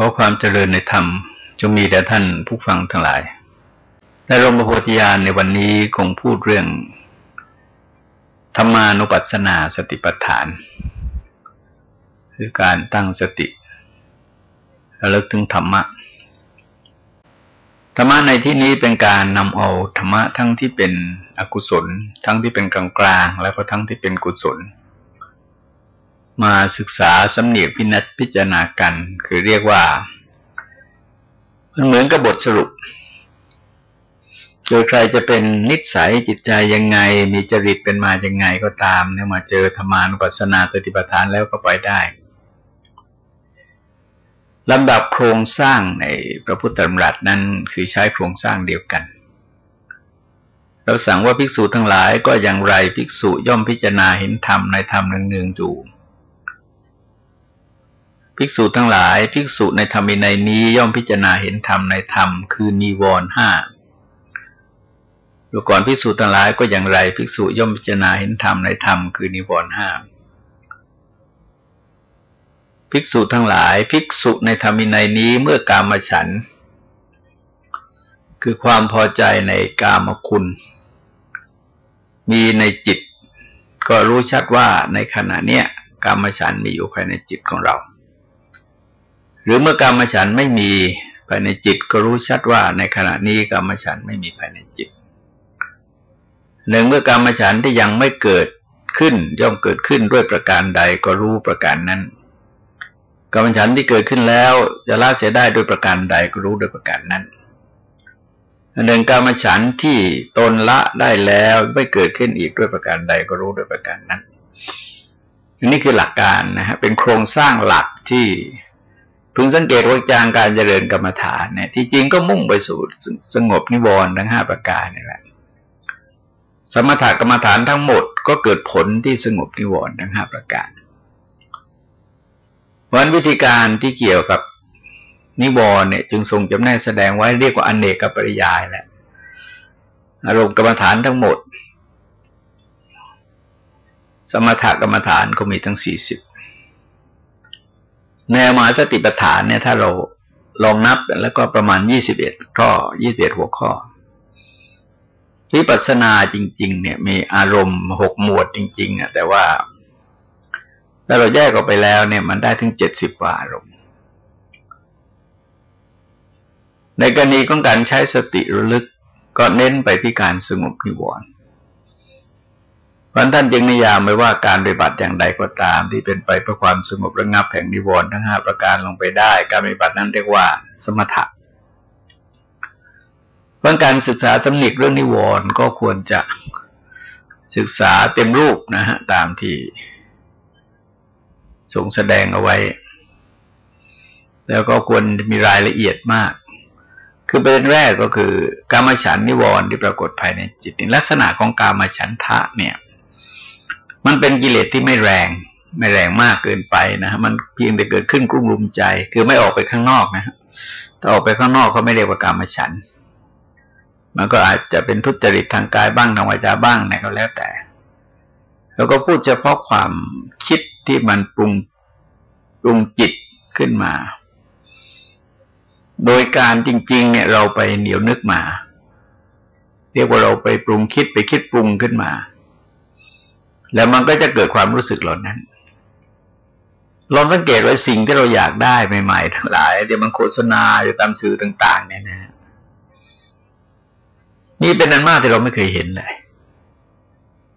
ขอความเจริญในธรรมจงมีแด่ท่านผู้ฟังทั้งหลาย ในรมโพธิญาณในวันนี้คงพูดเรื่อง ธรรมานุปัสสนาสติปัฏฐาน คือการตั้งสติระลึกถึงธรรมะ ธรรมะในที่นี้เป็นการนำเอาธรรมะทั้งที่เป็นอกุศล ทั้งที่เป็นกลางกลางแล้วก็ทั้งที่เป็นกุศล มาศึกษาสำเนียกพินัดพิจารณากัน คือเรียกว่า มันเหมือนกับบทสรุป โดยใครจะเป็นนิสัยจิตใจยังไง มีจริตเป็นมายังไงก็ตามเนี่ยมาเจอธรรมานุปัสสนาสติปัฏฐานแล้วก็ไปได้ลำดับโครงสร้างในพระพุทธธรรมรัตนั้นคือใช้โครงสร้างเดียวกัน เราสั่งว่าภิกษุทั้งหลายก็อย่างไรภิกษุย่อมพิจารณาเห็นธรรมในธรรมหนึ่งๆอยู่ ภิกษุทั้งหลาย ภิกษุในธรรมินัยนี้ย่อมพิจารณาเห็นธรรมในธรรมคือนิวรณ์ห้าดูก่อนภิกษุทั้งหลายก็อย่างไรภิกษุย่อมพิจารณาเห็นธรรมในธรรมคือนิวรณ์ห้าภิกษุทั้งหลาย ภิกษุในธรรมินัยนี้เมื่อกามฉัน คือความพอใจในกามคุณ มีในจิต ก็รู้ชัดว่าในขณะเนี้ยกามฉันมีอยู่ภายในจิตของเรา หรือเมื่อกามฉันไม่มีภายในจิตก็รู้ชัดว่าในขณะนี้กามฉันไม่มีภายในจิตหนึ่งเมื่อกามฉันที่ยังไม่เกิดขึ้นย่อมเกิดขึ้นด้วยประการใดก็รู้ประการนั้นกรรมฉันที่เกิดขึ้นแล้วจะละเสียได้โดยประการใดก็รู้โดยประการนั้นหนึ่งกรรมฉันที่ตนละได้แล้วไม่เกิดขึ้นอีกด้วยประการใดก็รู้โดยประการนั้นอันนี้คือหลักการนะฮะเป็นโครงสร้างหลักที่ พึงสังเกตว่าจางการเจริญกรรมฐานเนี่ย ที่จริงก็มุ่งไปสู่สงบนิวรณ์ทั้งห้าประการนี่แหละ สมถกรรมฐานทั้งหมดก็เกิดผลที่สงบนิวรณ์ทั้งห้าประการวันวิธีการที่เกี่ยวกับนิวรณ์เนี่ย จึงทรงจำแนกแสดงไว้เรียกว่าอนเนกปริยายแหละอารมณ์กรรมฐานทั้งหมด สมถกรรมฐานก็มีทั้งสี่สิบ แนวมหาสติปัฏฐานเนี่ยถ้าเราลองนับแล้วก็ประมาณยี่สิบเอ็ดข้อยี่สิบเอ็ดหัวข้อวิปัสสนาจริง ๆ เนี่ย มีอารมณ์หกหมวดจริง ๆอะแต่ว่าถ้าเราแยกออกไปแล้วเนี่ย มันได้ถึงเจ็ดสิบกว่าอารมณ์ ในกรณีของการใช้สติระลึกก็เน้นไปที่การสงบนิวรณ์ เพราะท่านจึงนิยามไว้ว่าการปฏิบัติอย่างใดก็ตาม ที่เป็นไปเพื่อความสงบระงับแห่งนิวรณ์ทั้งห้าประการลงไปได้ การปฏิบัตินั้นเรียกว่าสมถะเพราะการศึกษาสำนึกเรื่องนิวรณ์ก็ควรจะศึกษาเต็มรูปนะฮะตามที่ทรงแสดงเอาไว้ แล้วก็ควรมีรายละเอียดมาก คือประเด็นแรกก็คือกามฉันนิวรณ์ที่ปรากฏภายในจิตลักษณะของกามฉันทะเนี่ย มันเป็นกิเลสที่ไม่แรง ไม่แรงมากเกินไปนะมันเพียงแต่เกิดขึ้นกลุ้มลุมใจ คือไม่ออกไปข้างนอกนะถ้าออกไปข้างนอกก็ไม่เรียกว่ากามฉัน มันก็อาจจะเป็นทุจริตทางกายบ้างทางวาจาบ้างนะก็แล้วแต่ แล้วก็พูดเฉพาะความคิดที่มันปรุงปรุงจิตขึ้นมา โดยการจริง ๆ เนี่ยเราไปเหนียวนึกมา เรียกว่าเราไปปรุงคิดไปคิดปรุงขึ้นมา แล้วมันก็จะเกิดความรู้สึกเหล่านั้นลองสังเกตว่าสิ่งที่เราอยากได้ใหม่ๆทั้งหลายเดี๋ยวมันโฆษณาอยู่ตามสื่อต่าง ๆ เนี่ยนะนี่เป็นอันมากที่เราไม่เคยเห็นเลย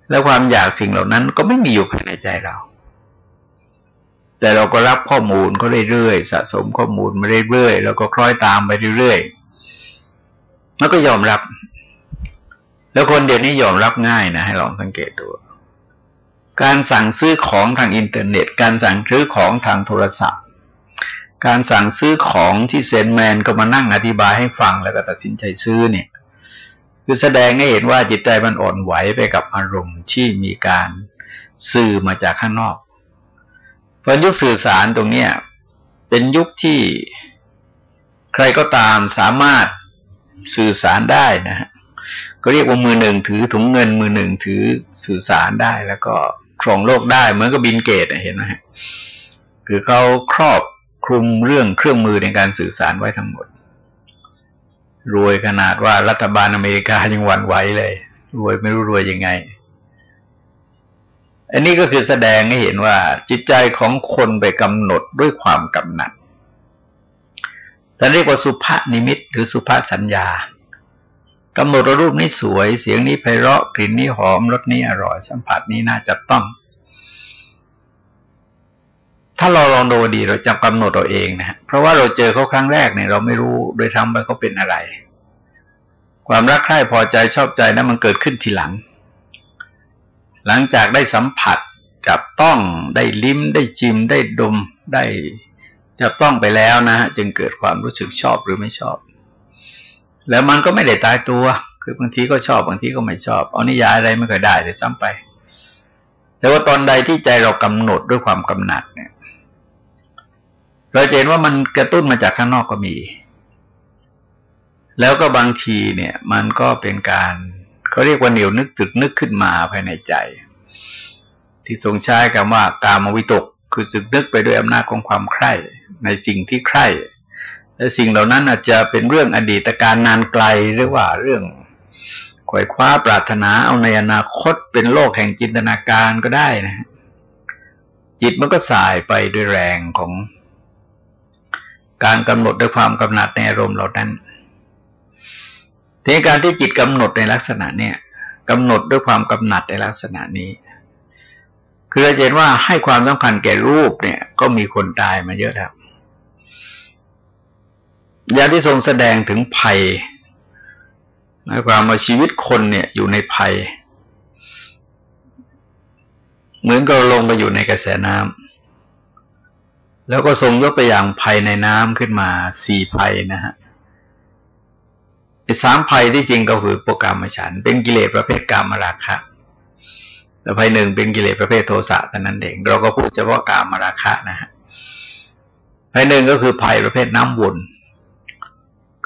แล้วความอยากสิ่งเหล่านั้นก็ไม่มีอยู่ภายในใจเรา แต่เราก็รับข้อมูลเขาเรื่อยๆสะสมข้อมูลมาเรื่อยๆแล้วก็คล้อยตามไปเรื่อยๆแล้วก็ยอมรับ แล้วคนเดี๋ยวนี้ยอมรับง่ายนะให้ลองสังเกตดู การสั่งซื้อของทางอินเทอร์เน็ต การสั่งซื้อของทางโทรศัพท์ การสั่งซื้อของที่เซนแมนก็มานั่งอธิบายให้ฟังแล้วก็ตัดสินใจซื้อเนี่ย คือแสดงให้เห็นว่าจิตใจมันอ่อนไหวไปกับอารมณ์ที่มีการสื่อมาจากข้างนอก เพราะยุคสื่อสารตรงเนี้ยเป็นยุคที่ใครก็ตามสามารถสื่อสารได้นะฮะก็เรียกว่ามือหนึ่งถือถุงเงินมือหนึ่งถือสื่อสารได้แล้วก็ ครองโลกได้ เหมือนกับบินเกตเห็นไหมฮะคือเขาครอบคลุมเรื่องเครื่องมือในการสื่อสารไว้ทั้งหมด รวยขนาดว่ารัฐบาลอเมริกายังหวั่นไหวเลย รวยไม่รู้รวยยังไง อันนี้ก็คือแสดงให้เห็นว่า จิตใจของคนไปกำหนดด้วยความกำหนัดแต่เรียกว่าสุภานิมิตหรือสุภาสัญญา กำหนดรูปนี้สวย เสียงนี้ไพเราะกลิ่นนี้หอมรสนี้อร่อย สัมผัสนี้น่าจะต้อง ถ้าเราลองดูดีเราจะกำหนดเราเองนะเพราะว่าเราเจอเขาครั้งแรกเนี่ยเราไม่รู้โดยทำไปเขาเป็นอะไร ความรักใคร่พอใจชอบใจนะั้นมันเกิดขึ้นทีหลัง หลังจากได้สัมผัสจับต้องได้ลิ้มได้ชิมได้ดมได้จับต้องไปแล้วนะ จึงเกิดความรู้สึกชอบหรือไม่ชอบ แล้วมันก็ไม่ได้ตายตัว คือบางทีก็ชอบบางทีก็ไม่ชอบ เอานิยายอะไรไม่เคยได้เลยซ้ำไป แต่ว่าตอนใดที่ใจเรากำหนดด้วยความกำหนัดเนี่ย เราเห็นว่ามันกระตุ้นมาจากข้างนอกก็มี แล้วก็บางทีเนี่ย มันก็เป็นการเขาเรียกว่าเหนียวนึกตึกนึกขึ้นมาภายในใจ ที่ทรงใช้คำว่า กามวิตก คือสึกนึกไปด้วยอำนาจของความใคร่ในสิ่งที่ใคร่ และสิ่งเหล่านั้นอาจจะเป็นเรื่องอดีตการนานไกลหรือว่าเรื่องขวายคว้าปรารถนาเอาในอนาคตเป็นโลกแห่งจินตนาการก็ได้นะ จิตมันก็สายไปด้วยแรงของการกำหนดด้วยความกำหนัดในอารมณ์เหล่านั้นทีการที่จิตกำหนดในลักษณะเนี้ยกำหนดด้วยความกำหนัดในลักษณะนี้ คือเราเห็นว่าให้ความสำคัญแก่รูปเนี่ย ก็มีคนตายมาเยอะแล้ว ยาที่ทรงแสดงถึงภัยหมายความว่าชีวิตคนเนี่ยอยู่ในภัย เหมือนกับลงไปอยู่ในกระแสน้ำแล้วก็ทรงยกตัวอย่างภัยในน้ำขึ้นมาสี่ภัยนะฮะสามภัยที่จริงก็คือโปรกรรมฉัน เป็นกิเลสประเภทกรรมราคะแต่ภัยหนึ่งเป็นกิเลสประเภทโทสะแต่นั้นเอง เราก็พูดเฉพาะกรรมราคะนะฮะภัยหนึ่งก็คือภัยประเภทน้ำวน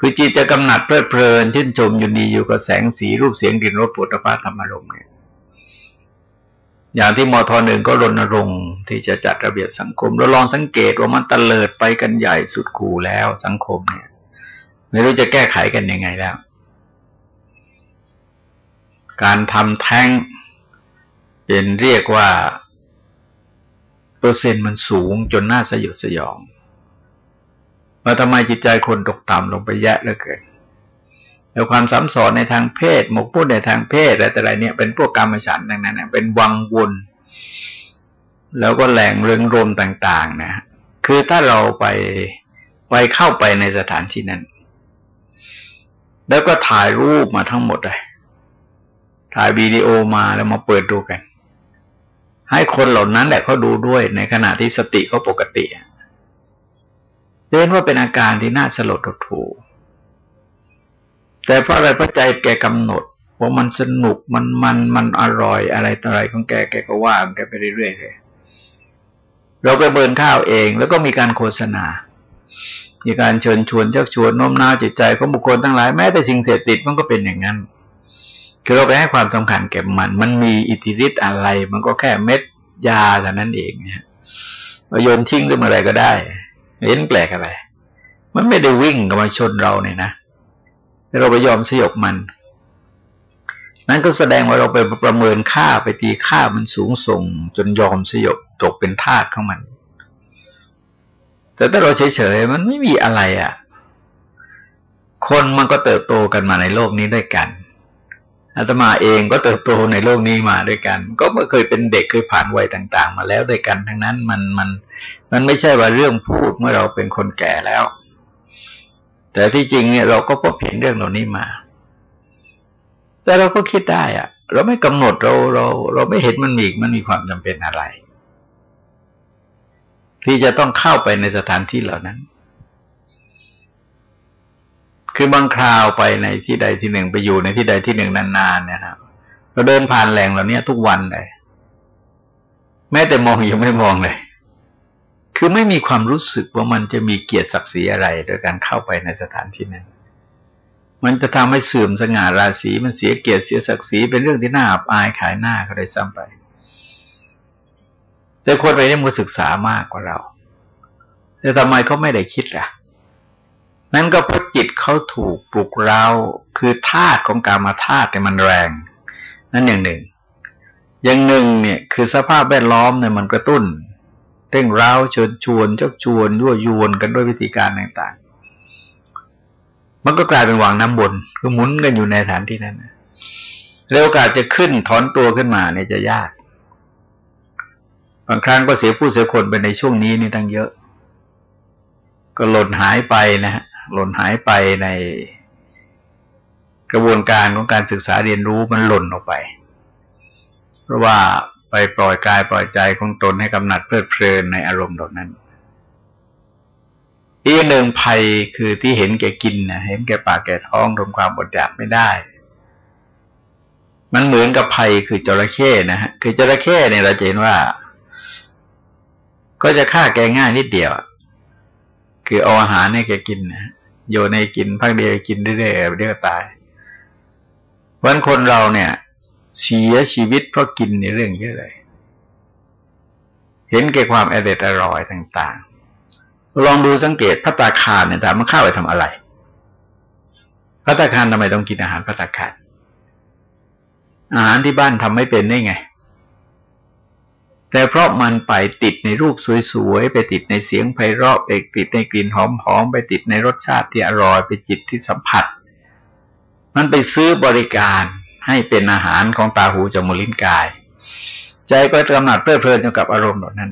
คือจิตจะกำหนัดเพลิดเพลินชื่นชมยู่ดีอยู่กับแสงสีรูปเสียงกลิ่นรสปุถุภาธรรมารมณ์เนี่ยอย่างที่มทหนึ่งก็รณรงค์ที่จะจัดระเบียบสังคม เราลองสังเกตว่ามันตะเลิดไปกันใหญ่สุดกูแล้วสังคมเนี่ย ไม่รู้จะแก้ไขกันยังไงแล้ว การทำแท้งเป็นเรียกว่า เปอร์เซ็นต์มันสูงจนน่าสยดสยอง ว่าทำไมจิตใจคนตกต่ำลงไปแยะเหลือเกินแล้วความสัมสอนในทางเพศหมกพูดในทางเพศอะไรแต่ไรเนี่ยเป็นพวกกรรมฉันดังนั้นเป็นวังวนแล้วก็แหล่งเรื่องรมต่าง ๆ นะคือถ้าเราไปไปเข้าไปในสถานที่นั้น แล้วก็ถ่ายรูปมาทั้งหมดเลยถ่ายวิดีโอมาแล้วมาเปิดดูกัน ให้คนเหล่านั้นแหละเขาดูด้วยในขณะที่สติเขาปกติ เห็นว่าเป็นอาการที่น่าสลดหดหูแต่เพราะอะไรพระใจแกกำหนดว่ามันสนุกมันมันมันอร่อยอะไรต่ออะไรของแกแกก็ว่าแกไปเรื่อยๆเลยเราไปเบินข้าวเองแล้วก็มีการโฆษณา มีการเชิญชวนชักชวนโน้มน้าวจิตใจของบุคคลทั้งหลายแม้แต่สิ่งเสพติดมันก็เป็นอย่างนั้นคือเราไปให้ความสำคัญแก่มัน มันมีอิทธิฤทธิ์อะไร มันก็แค่เม็ดยาเท่านั้นเองเนี่ยโยนทิ้งขึ้นมาอะไรก็ได้ เห็นแปลกอะไร มันไม่ได้วิ่งกับมาชนเราเนี่ยนะเราไปยอมสยบมัน นั่นก็แสดงว่าเราไปประเมินค่าไปตีค่ามันสูงส่ง จนยอมสยบตกเป็นทาสของมัน แต่ถ้าเราเฉยๆมันไม่มีอะไรอะ่ะ คนมันก็เติบโตกันมาในโลกนี้ด้วยกัน อาตมาเองก็เติบโตในโลกนี้มาด้วยกัน ก็เมื่อเคยเป็นเด็กเคยผ่านวัยต่าง ๆ มาแล้วด้วยกันทั้งนั้นมันมันมันไม่ใช่ว่าเรื่องพูดเมื่อเราเป็นคนแก่แล้ว แต่ที่จริงเนี่ยเราก็พบเห็นเรื่องเหล่านี้มา แต่เราก็คิดได้อะเราไม่กำหนดเราเรา เราไม่เห็นมันมีมันมีความจำเป็นอะไร ที่จะต้องเข้าไปในสถานที่เหล่านั้น คือบางคราวไปในที่ใดที่หนึ่งไปอยู่ในที่ใดที่หนึ่งนานๆเนี่ยครับเราเดินผ่านแหล่งเหล่านี้ทุกวันเลยแม้แต่มองยังไม่มองเลย คือไม่มีความรู้สึกว่ามันจะมีเกียรติศักดิ์ศรีอะไร โดยการเข้าไปในสถานที่นั้น มันจะทำให้เสื่อมสง่าราศีมันเสียเกียรติเสียศักดิ์ศรีเป็นเรื่องที่น่าอับอายขายหน้าเขาได้ซ้ำไป แต่คนไปนี่มันศึกษามากกว่าเราแแต่ทำไมเขาไม่ได้คิดล่ะ นั่นก็เพราะจิตเขาถูกปลุกเราคือธาตุของกามาธาตุแต่มันแรง นั่นอย่างหนึ่ง อย่างหนึ่งเนี่ยคือสภาพแวดล้อมเนี่ยมันกระตุ้นเร่งร้าวเชิญชวนเจ้าชวนยั่วยวนกันด้วยวิธีการต่างๆ มันก็กลายเป็นวางน้ำบนคือหมุนกันอยู่ในฐานที่นั้นแล้วโอกาสจะขึ้นถอนตัวขึ้นมาเนี่ยจะยาก บางครั้งก็เสียผู้เสียคนไปในช่วงนี้นี่ตั้งเยอะ ก็หล่นหายไปนะฮะ หล่นหายไปในกระบวนการของการศึกษาเรียนรู้มันหล่นออกไป เพราะว่าไปปล่อยกายปล่อยใจของตนให้กำหนัดเพลิดเพลินในอารมณ์เหล่านั้น อีกหนึ่งภัยคือที่เห็นแก่กินนะเห็นแก่ปากแก่ท้องทนความอดอยากไม่ได้ มันเหมือนกับภัยคือจระเข้นะฮะคือจระเข้เนี่ยเราเห็นว่า ก็จะฆ่าแกง่ายนิดเดียว คือเอาอาหารให้แกกินนะโยนในกินพักเดียวกินเรื่อยๆเรื่อยตายวันคนเราเนี่ย เสียชีวิตเพราะกินในเรื่องเยอะเลย เห็นแก่ความอร่อยอร่อยต่าง ๆ ลองดูสังเกตพัตตาคารเนี่ยถามมันเข้าไปทำอะไรพัตตาคารทำไมต้องกินอาหารพัตตาคารอาหารที่บ้านทำไม่เป็นได้ไง แต่เพราะมันไปติดในรูปสวยๆ ไปติดในเสียงไพเราะไปติดในกลิ่นหอมๆ ไปติดในรสชาติที่อร่อยไปจิตที่สัมผัส มันไปซื้อบริการให้เป็นอาหารของตาหูจมูกลิ้นกาย ใจก็กำหนัดเพลิดเพลินอยู่กับอารมณ์เหล่านั้น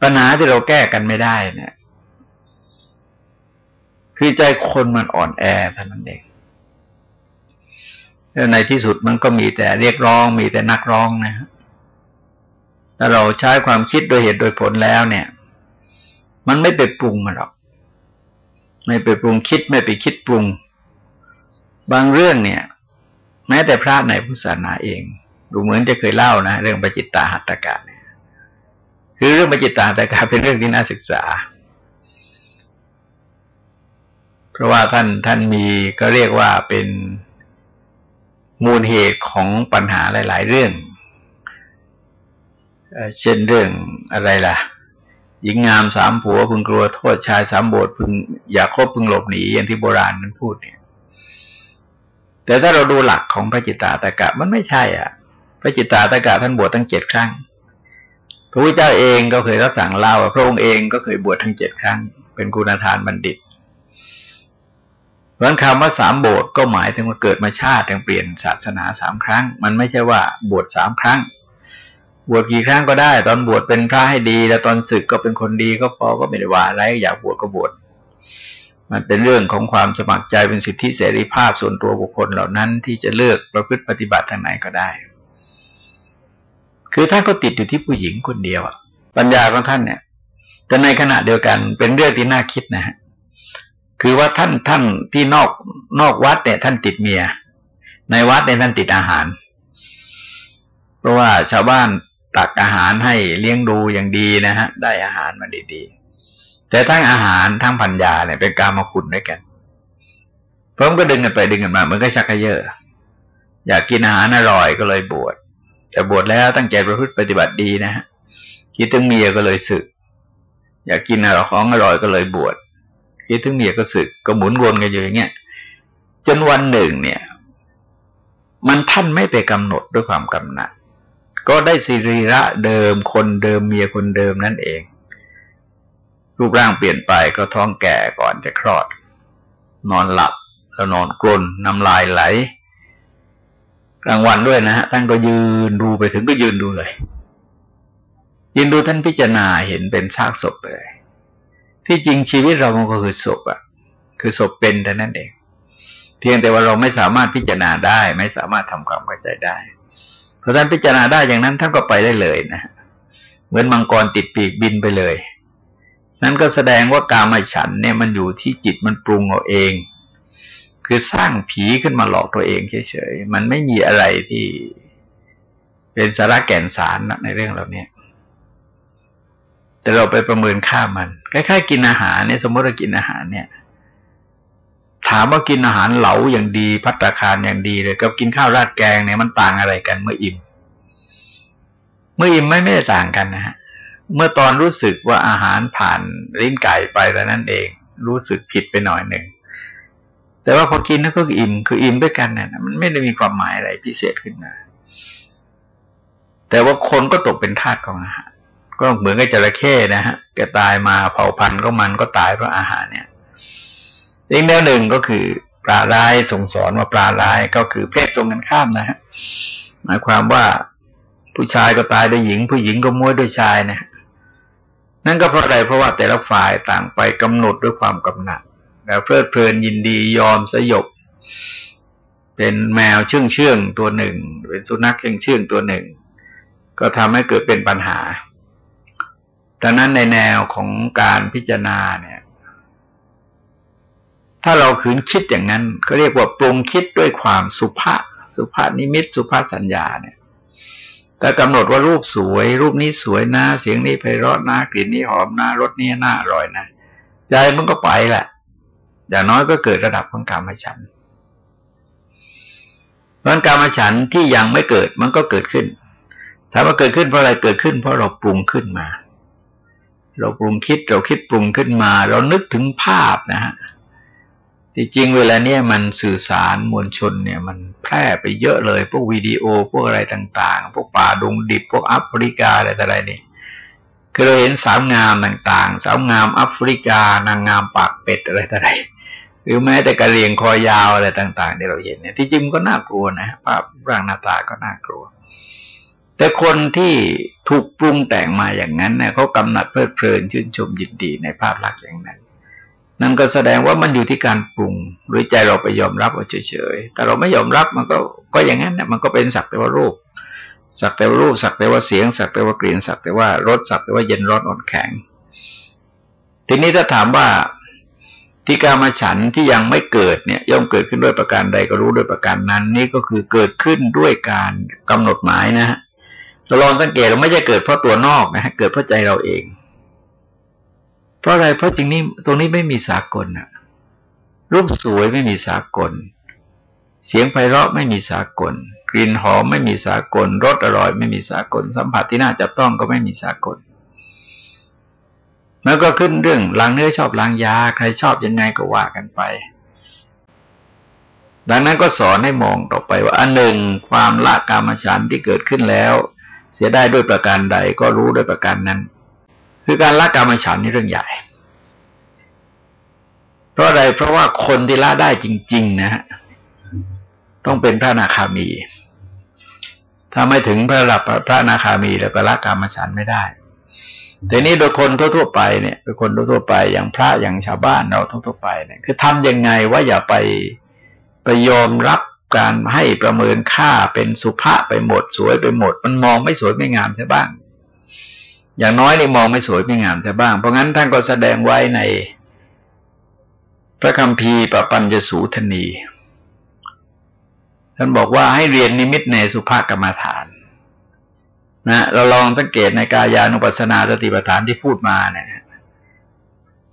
ปัญหาที่เราแก้กันไม่ได้เนี่ย คือใจคนมันอ่อนแอเท่านั้นเองแล้วในที่สุดมันก็มีแต่เรียกร้องมีแต่นักร้องนะฮะ ถ้าเราใช้ความคิดโดยเหตุโดยผลแล้วเนี่ย มันไม่ไปปรุงมันหรอก ไม่ไปปรุงคิดไม่ไปคิดปรุง บางเรื่องเนี่ย แม้แต่พระในพุทธศาสนาเอง ดูเหมือนจะเคยเล่านะ เรื่องปจิตตาหัตถกะเนี่ยคือเรื่องปจิตตาหัตถกะเป็นเรื่องที่น่าศึกษา เพราะว่าท่านท่านมีก็เรียกว่าเป็นมูลเหตุของปัญหาหลาย ๆ เรื่อง เช่นเรื่องอะไรล่ะ หญิงงามสามผัวพึงกลัวโทษชายสามโบสพึงอยากคบพึงหลบหนีอย่างที่โบราณนั้นพูดเนี่ย แต่ถ้าเราดูหลักของพระจิตตาตะกะมันไม่ใช่ อะ พระจิตตาตะกะท่านบวชทั้งเจ็ดครั้งพระพุทธเจ้าเองก็เคยรับสั่งเล่าพระองค์เองก็เคยบวชทั้งเจ็ดครั้ง เป็นกุณาทานบัณฑิตเพราะคำว่าสามโบสถ์ก็หมายถึงว่าเกิดมาชาติยังเปลี่ยนศาสนาสามครั้ง มันไม่ใช่ว่าบวชสามครั้ง บวชกี่ครั้งก็ได้ ตอนบวชเป็นพระให้ดี แล้วตอนศึกก็เป็นคนดีก็พอก็ไม่ได้ว่าอะไรอยากบวชก็บวชมันเป็นเรื่องของความสมัครใจเป็นสิทธิเสรีภาพส่วนตัวบุคคลเหล่านั้นที่จะเลือกประพฤติปฏิบัติทางไหนก็ได้ คือท่านก็ติดอยู่ที่ผู้หญิงคนเดียวอะปัญญาของท่านเนี่ย แต่ในขณะเดียวกันเป็นเรื่องที่น่าคิดนะฮะคือว่าท่านท่านที่นอกนอกวัดเนี่ย ท่านติดเมีย ในวัดเนี่ยท่านติดอาหาร เพราะว่าชาวบ้าน ตักอาหารให้เลี้ยงดูอย่างดีนะฮะ ได้อาหารมาดีๆ แต่ทั้งอาหารทั้งพัญญาเนี่ยเป็นการมาคุณด้วยกันเพิ่มก็ดึงกันไปดึงกันมามันก็ชักเยอะ อยากกินอาหารอร่อยก็เลยบวชแต่บวชแล้วตั้งใจประพฤติปฏิบัติดีนะฮะคิดถึงเมียก็เลยสึก อยากกินอาหารของอร่อยก็เลยบวชคิดถึงเมียก็สึก ก็หมุนวนกันอยู่อย่างเงี้ยจนวันหนึ่งเนี่ย มันท่านไม่ไปกำหนดด้วยความกำหนัด ก็ได้สิริระเดิมคนเดิมเมียคนเดิมนั่นเอง รูปร่างเปลี่ยนไปก็ท้องแก่ก่อนจะคลอด นอนหลับแล้วนอนกลนน้ำลายไหล กลางวันด้วยนะฮะท่านก็ยืนดูไปถึงก็ยืนดูเลย ยืนดูท่านพิจารณาเห็นเป็นซากศพเลย ที่จริงชีวิตเรามันก็คือศพอะคือศพเป็นแต่นั่นเอง เพียงแต่ว่าเราไม่สามารถพิจารณาได้ ไม่สามารถทำความเข้าใจได้ พอท่านพิจารณาได้อย่างนั้นท่านก็ไปได้เลยนะเหมือนมังกรติดปีกบินไปเลย นั่นก็แสดงว่ากามฉันเนี่ยมันอยู่ที่จิตมันปรุงเอาเอง คือสร้างผีขึ้นมาหลอกตัวเองเฉยๆมันไม่มีอะไรที่เป็นสาระแก่นสารในเรื่องเหล่านี้แต่เราไปประเมินค่ามันคล้ายๆกินอาหารเนี่ยสมมติเรากินอาหารเนี่ย ถามว่ากินอาหารเหลาอย่างดีพัตตาคารอย่างดีเลยกับกินข้าวราดแกงเนี่ยมันต่างอะไรกันเมื่ออิ่ม เมื่ออิ่มไม่ไม่ได้ต่างกันนะฮะเมื่อตอนรู้สึกว่าอาหารผ่านลิ้นไก่ไปแล้วนั่นเอง รู้สึกผิดไปหน่อยหนึ่งแต่ว่าพอกินแล้วก็อิ่มคืออิ่มด้วยกันเนี่ยมันไม่ได้มีความหมายอะไรพิเศษขึ้นมา แต่ว่าคนก็ตกเป็นทาสของอาหาร ก็เหมือนกับจระเข้นะฮะแกตายมาเผ่าพันธุ์ก็มันก็ตายเพราะอาหารเนี่ย อีกแนวหนึ่งก็คือปลาร้ายส่งสอนว่าปลาร้ายก็คือเพศตรงกันข้ามนะฮะหมายความว่าผู้ชายก็ตายด้วยหญิง ผู้หญิงก็ม้วด้วยชายนะนั่นก็เพราะอะไรเพราะว่าแต่ละฝ่ายต่างไปกำหนดด้วยความกำหนัดแล้วเพลิดเพลินยินดียอมสยบ เป็นแมวเชื่องเชื่องตัวหนึ่ง เป็นสุนัขเชื่องเชื่องตัวหนึ่ง ก็ทำให้เกิดเป็นปัญหาดังนั้นในแนวของการพิจารณาเนี่ย ถ้าเราขืนคิดอย่างนั้นก็เรียกว่าปรุงคิดด้วยความสุภาสุภานิมิต สุภาสัญญาเนี่ยแต่กำหนดว่ารูปสวย รูปนี้สวยนะ เสียงนี้ไพเราะนะกลิ่นนี้หอมนะรสนี้น่าอร่อยนะใจมันก็ไปแหละอย่างน้อยก็เกิดระดับของกรรมฉันเพราะกรรมฉันที่ยังไม่เกิดมันก็เกิดขึ้นถามว่าเกิดขึ้นเพราะอะไรเกิดขึ้น เพราะเราปรุงขึ้นมา เราปรุงคิดเราคิดปรุงขึ้นมา เรานึกถึงภาพนะฮะ ที่จริงเวลาเนี้ยมันสื่อสารมวลชนเนี่ย มันแพร่ไปเยอะเลย พวกวิดีโอพวกอะไรต่าง ๆ พวกป่าดงดิบพวกแอฟริกาอะไรต่อะไรนี่คือเราเห็นสาวงามต่างๆ สาวงามแอฟริกานางงามปากเป็ดอะไรต่ออะไรหรือแม้แต่กระเรียงคอยาวอะไรต่างๆที่เราเห็นเนี่ยที่จริงก็น่ากลัวนะภาพร่างหน้าตาก็น่ากลัว แต่คนที่ถูกปรุงแต่งมาอย่างนั้นเนี่ยเขากำหนัดเพลิดเพลินชื่นชมยินดีในภาพลักษณ์อย่างนั้น นั่นก็แสดงว่ามันอยู่ที่การปรุง หรือใจเราไปยอมรับว่าเฉยๆ แต่เราไม่ยอมรับมันก็ก็อย่างนั้นนะมันก็เป็นสักแต่ว่ารูป สักแต่ว่ารูป สักแต่ว่าเสียง สักแต่ว่ากลิ่น สักแต่ว่ารส สักแต่ว่าเย็นร้อนอ่อนแข็ง ทีนี้ถ้าถามว่าที่กามาฉันที่ยังไม่เกิดเนี่ย ย่อมเกิดขึ้นด้วยประการใดก็รู้ด้วยประการนั้น นี่ก็คือเกิดขึ้นด้วยการกำหนดหมายนะฮะเราลองสังเกตเราไม่ใช่เกิดเพราะตัวนอกนะฮะเกิดเพราะใจเราเอง เพราะอะไรเพราะจริงนี้ตรงนี้ไม่มีสากลอะรูปสวยไม่มีสากล เสียงไพเราะไม่มีสากล กลิ่นหอมไม่มีสากลรสอร่อย ไม่มีสากล สัมผัสที่น่าจับต้องก็ไม่มีสากลแล้วก็ขึ้นเรื่องล้างเนื้อชอบล้างยา ใครชอบยังไงก็ว่ากันไป ดังนั้นก็สอนให้มองต่อไปว่าอันหนึ่งความละกามฉันที่เกิดขึ้นแล้ว เสียได้ด้วยประการใดก็รู้ด้วยประการนั้น คือการละกามฉันนี่เรื่องใหญ่ เพราะอะไรเพราะว่าคนที่ละได้จริง ๆนะฮะต้องเป็นพระนาคามี ถ้าไม่ถึงพระระดับพระนาคามีแล้วก็ละกามฉันไม่ได้แต่นี้โดยคนทั่วๆไปเนี่ยเป็นคนทั่วๆไปอย่างพระอย่างชาวบ้านเราทั่วๆไปเนี่ยคือทำยังไงว่าอย่าไปไปยอมรับการให้ประเมินค่าเป็นสุภาพไปหมดสวยไปหมด มันมองไม่สวยไม่งามใช่บ้าง อย่างน้อยนี่มองไม่สวยไม่งามแต่บ้าง เพราะงั้นท่านก็แสดงไว้ใน พระคัมภีร์ปปัญญสูทนี ท่านบอกว่าให้เรียนนิมิตในสุภากรรมฐาน นะเราลองสังเกตในกายานุปัสสนาสติปัฏฐานที่พูดมาเนี่ย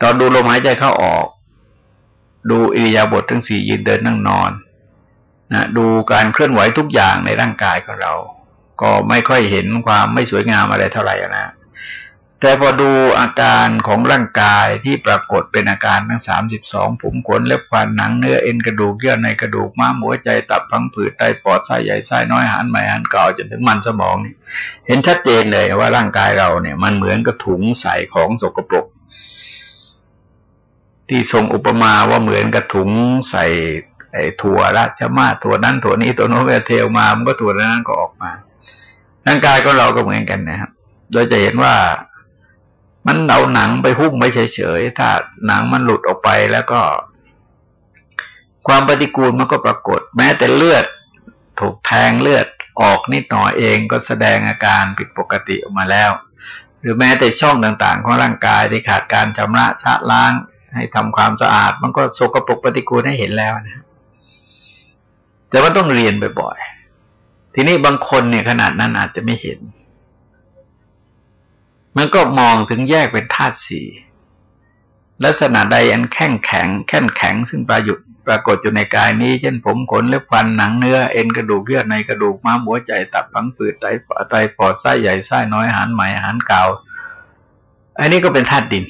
ตอนดูลมหายใจเข้าออก ดูอิริยาบถทั้งสี่ยืนเดินนั่งนอนนะดูการเคลื่อนไหวทุกอย่างในร่างกายของเรา ก็ไม่ค่อยเห็นความไม่สวยงามอะไรเท่าไหร่นะ แต่พอดูอาการของร่างกายที่ปรากฏเป็นอาการทั้งสามสิบสองผมขนเล็บฟันหนังเนื้อเอ็นกระดูกเยื่อในกระดูกม้ามหัวใจตับพังผืดไตปอดไส้ใหญ่ไส้น้อยหันใหม่หันเก่าจนถึงมันสมองนี่เห็นชัดเจนเลยว่าร่างกายเราเนี่ย มันเหมือนกับถุงใส่ของสกปรก ที่ทรงอุปมาว่าเหมือนกับถุงใส่ไอ้ถั่วราชมาถั่วนั้นถั่วนี้ตัวโน้นเทลมามันก็ถั่วนั้นก็ออกมาร่างกายของเราก็เหมือนกันนะครับ โดยจะเห็นว่า มันเอาหนังไปหุ้มไว้เฉยๆ ถ้าหนังมันหลุดออกไปแล้วก็ ความปฏิกูลมันก็ปรากฏ แม้แต่เลือด ถูกแทงเลือดออกนิดหน่อยเองก็แสดงอาการผิดปกติออกมาแล้ว หรือแม้แต่ช่องต่างๆ ของร่างกายที่ขาดการชำระชะล้าง ให้ทำความสะอาด มันก็โสกปรกปฏิกูลให้เห็นแล้วนะแต่ว่าต้องเรียนบ่อยๆทีนี้บางคนเนี่ยขนาดนั้นอาจจะไม่เห็น มันก็มองถึงแยกเป็นธาตุสี่ลักษณะใดอันแข็งแข็งแข็งแข็งซึ่งปรากฏปรากฏอยู่ในกายนี้ เช่นผมขนเล็บฟันหนังเนื้อเอ็นกระดูกเยื่อในกระดูกม้ามหัวใจตับพังผืดไตไตปอดไส้ใหญ่ไส้น้อยอาหารใหม่อาหารเก่า อันนี้ก็เป็นธาตุดิน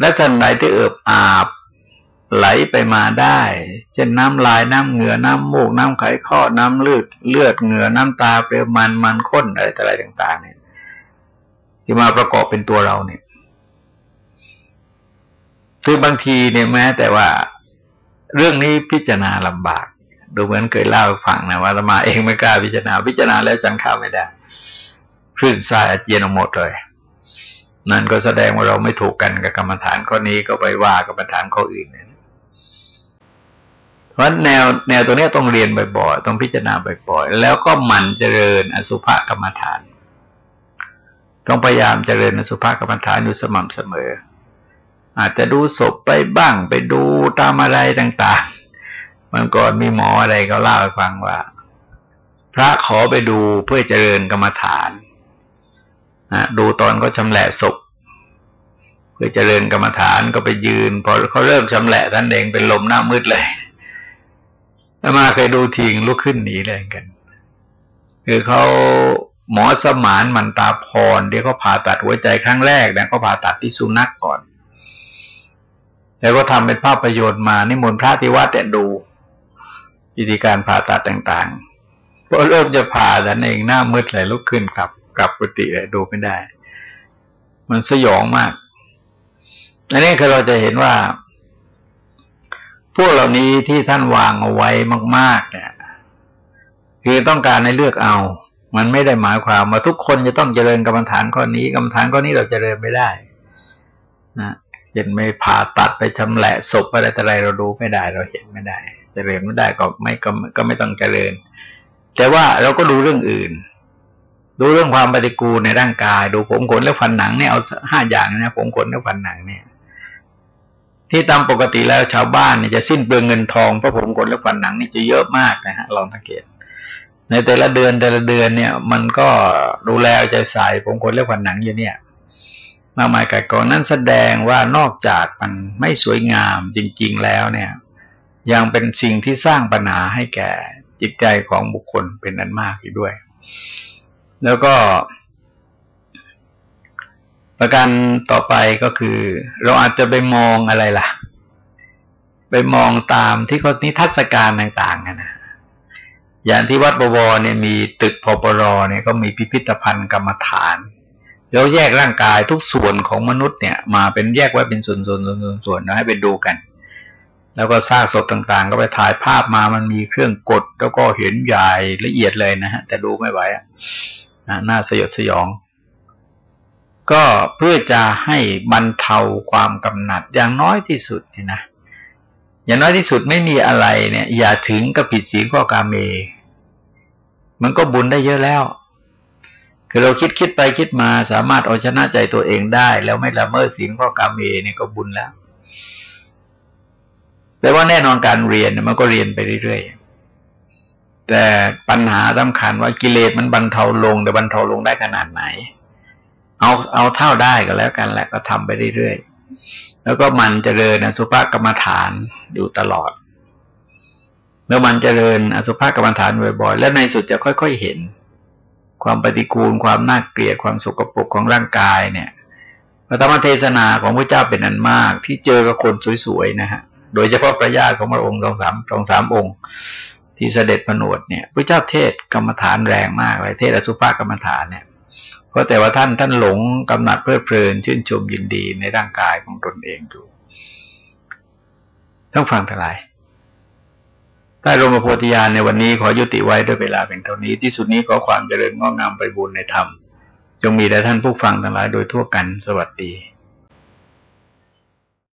และสันใดที่เอิบอาบไหลไปมาได้ เช่นน้ำลายน้ำเหงื่อน้ำมูกน้ำไขข้อน้ำเลือดเลือดเหงื่อน้ำตาเปลวมันมันข้นอะไรต่อะไรต่างๆเนี่ย ที่มาประกอบเป็นตัวเราเนี่ยคือบางทีเนี่ยแม้แต่ว่าเรื่องนี้พิจารณาลำบาก ดูเหมือนเคยเล่าฟังนะว่าละมาเองไม่กล้าพิจารณา พิจารณาแล้วจังข้าวไม่ได้คลื่นทรายอาเจียนหมดเลย นั่นก็แสดงว่าเราไม่ถูกกันกับกรรมฐานข้อนี้ก็ไปว่ากรรมฐานข้ออื่นเนี่ยเพราะแนวแนวตัวนี้ต้องเรียนบ่อยๆ ต้องพิจารณาบ่อยๆ แล้วก็หมั่นเจริญอสุภกรรมฐาน ต้องพยายามเจริญสุภาพกรรมฐานอยู่สม่ำเสมอ อาจจะดูศพไปบ้างไปดูตามอะไรต่างๆ มันก่อนมีหมออะไรก็เล่าให้ฟังว่า พระขอไปดูเพื่อเจริญกรรมฐานนะดูตอนก็ชำแหละศพเพื่อเจริญกรรมฐานก็ไปยืนพอเขาเริ่มชำแหละท่านเองเป็นลมหน้ามืดเลยแล้วมาเคยดูทิ้งลุกขึ้นหนีเลยกัน คือเขา หมอสมานมันตาพรที่เขาผ่าตัดหัวใจครั้งแรกนะเขาผ่าตัดที่สุนัขกก่อน แล้วก็ทำเป็นภาพยนตร์มานิมนต์พระที่วัดแต่ดูวิธีการผ่าตัดต่างๆพอเริ่มจะผ่าแต่เองหน้ามืดเลยลุกขึ้นกลับกลับปกติเลยดูไม่ได้ มันสยองมากอันนี้คือเราจะเห็นว่า พวกเหล่านี้ที่ท่านวางเอาไว้มาก ๆ เนี่ย คือต้องการให้เลือกเอา มันไม่ได้หมายความว่าทุกคนจะต้องเจริญกรรมฐานข้อนี้กรรมฐานข้อนี้เราจเจริญไม่ได้นะเห็นไม่ผ่าตัดไปชำแหละศพอะไรแต่ไรเราดูไม่ได้ เราเห็นไม่ได้จเจริญไม่ได้ก็ไม่ก็ก็ไม่ต้องเจริญ แต่ว่าเราก็ดูเรื่องอื่น ดูเรื่องความปฏิกูลในร่างกาย ดูผมขนและฟันหนังเนี่ยเอาห้าอย่างนะผมขนและฟันหนังเนี่ย ที่ตามปกติแล้วชาวบ้านเนี่ยจะสิ้นเปลืองเงินทองเพราะผมขนและฟันหนังนี่จะเยอะมากนะฮะลองสังเกต ในแต่ละเดือนแต่ละเดือนเนี่ย มันก็ดูแลใจใส่ผมขนและฟันหนังอยู่เนี่ยมากมายกายกองนั้นแสดงว่านอกจากมันไม่สวยงามจริง ๆแล้วเนี่ย ยังเป็นสิ่งที่สร้างปัญหาให้แก่จิตใจของบุคคลเป็นนั้นมากอยู่ด้วย แล้วก็ ประการต่อไปก็คือ เราอาจจะไปมองอะไรล่ะ ไปมองตามที่เขานิทัศการต่างๆกันนะ อย่างที่วัดบวรเนี่ยมีตึกพปรเนี่ยก็มีพิพิธภัณฑ์กรรมฐานแล้วแยกร่างกายทุกส่วนของมนุษย์เนี่ย มาเป็นแยกไว้เป็นส่วนๆส่วนๆส่วนๆให้ไปดูกัน แล้วก็ซากศพต่างๆ ก็ไปถ่ายภาพมามันมีเครื่องกด แล้วก็เห็นใหญ่ละเอียดเลยนะฮะแต่ดูไม่ไหวอะน่าสยดสยอง ก็เพื่อจะให้บรรเทาความกำหนัดอย่างน้อยที่สุดนี่นะอย่างน้อยที่สุดไม่มีอะไรเนี่ย อย่าถึงกับผิดศีลข้อกาเม มันก็บุญได้เยอะแล้ว คือเราคิดคิดไปคิดมาสามารถเอาชนะใจตัวเองได้ แล้วไม่ละเมิดศีลข้อกรรมเอเนี่ยก็บุญแล้วแต่ว่าแน่นอนการเรียนมันก็เรียนไปเรื่อยๆ แต่ปัญหาสำคัญว่ากิเลสมันบรรเทาลง แต่บรรเทาลงได้ขนาดไหน เอาเอาเท่าได้ก็แล้วกันแหละก็ทำไปเรื่อยๆ แล้วก็มันเจริญสุภกรรมฐานอยู่ตลอด เมื่อมันเจริญอสุภกรรมฐานบ่อยๆ แล้วในสุดจะค่อย ๆเห็น ความปฏิกูลความน่าเกลียดความสกปรกของร่างกายเนี่ยพระธรรมเทศนาของพระเจ้าเป็นอันมาก ที่เจอกับคนสวยๆนะฮะ โดยเฉพาะพระญาติของพระองค์สองสามสองสามองค์ ที่เสด็จผนวดเนี่ยพระเจ้าเทศกรรมฐานแรงมากเลยเทศอสุภากรรมฐานเนี่ยเพราะแต่ว่าท่านท่านหลงกำหนัดเพลิดเพลิน ชื่นชมยินดีในร่างกายของตนเองดูต้องฟังทั้งหลาย ใต้รมโพธิญาณในวันนี้ขอยุติไว้ด้วยเวลาเป็นเท่านี้ ที่สุดนี้ขอความเจริญงอกงามไปบุญในธรรม จงมีแด่ท่านผู้ฟังทั้งหลายโดยทั่วกันสวัสดี